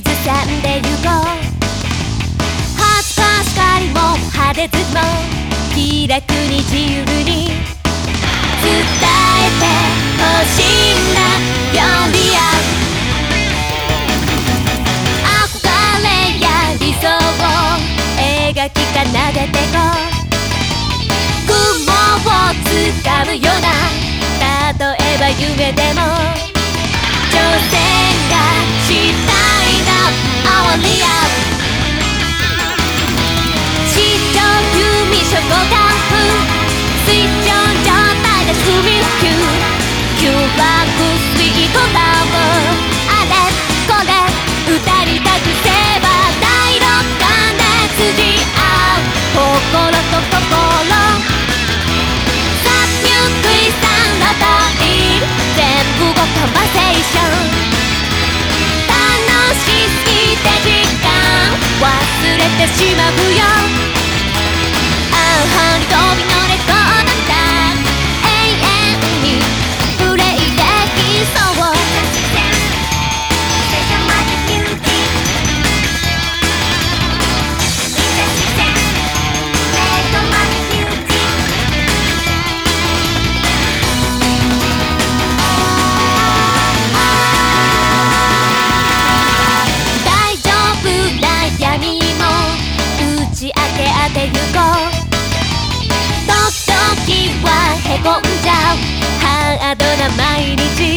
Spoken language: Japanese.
はっでこう恥ずかしかりも派手ずも気楽に自由に伝えてほしいんだ呼び合う。憧れや理想を描き奏でてこう。雲をつかむような。例えば夢でも。挑戦がしたスミキューバックスイートダウンあれこれ歌いたくせば第六感で辻合う心と心さゆっくりさんのタイ全部がカンバセーション楽しすぎて時間忘れてしまうよ。へこんじゃう。ハードな毎日。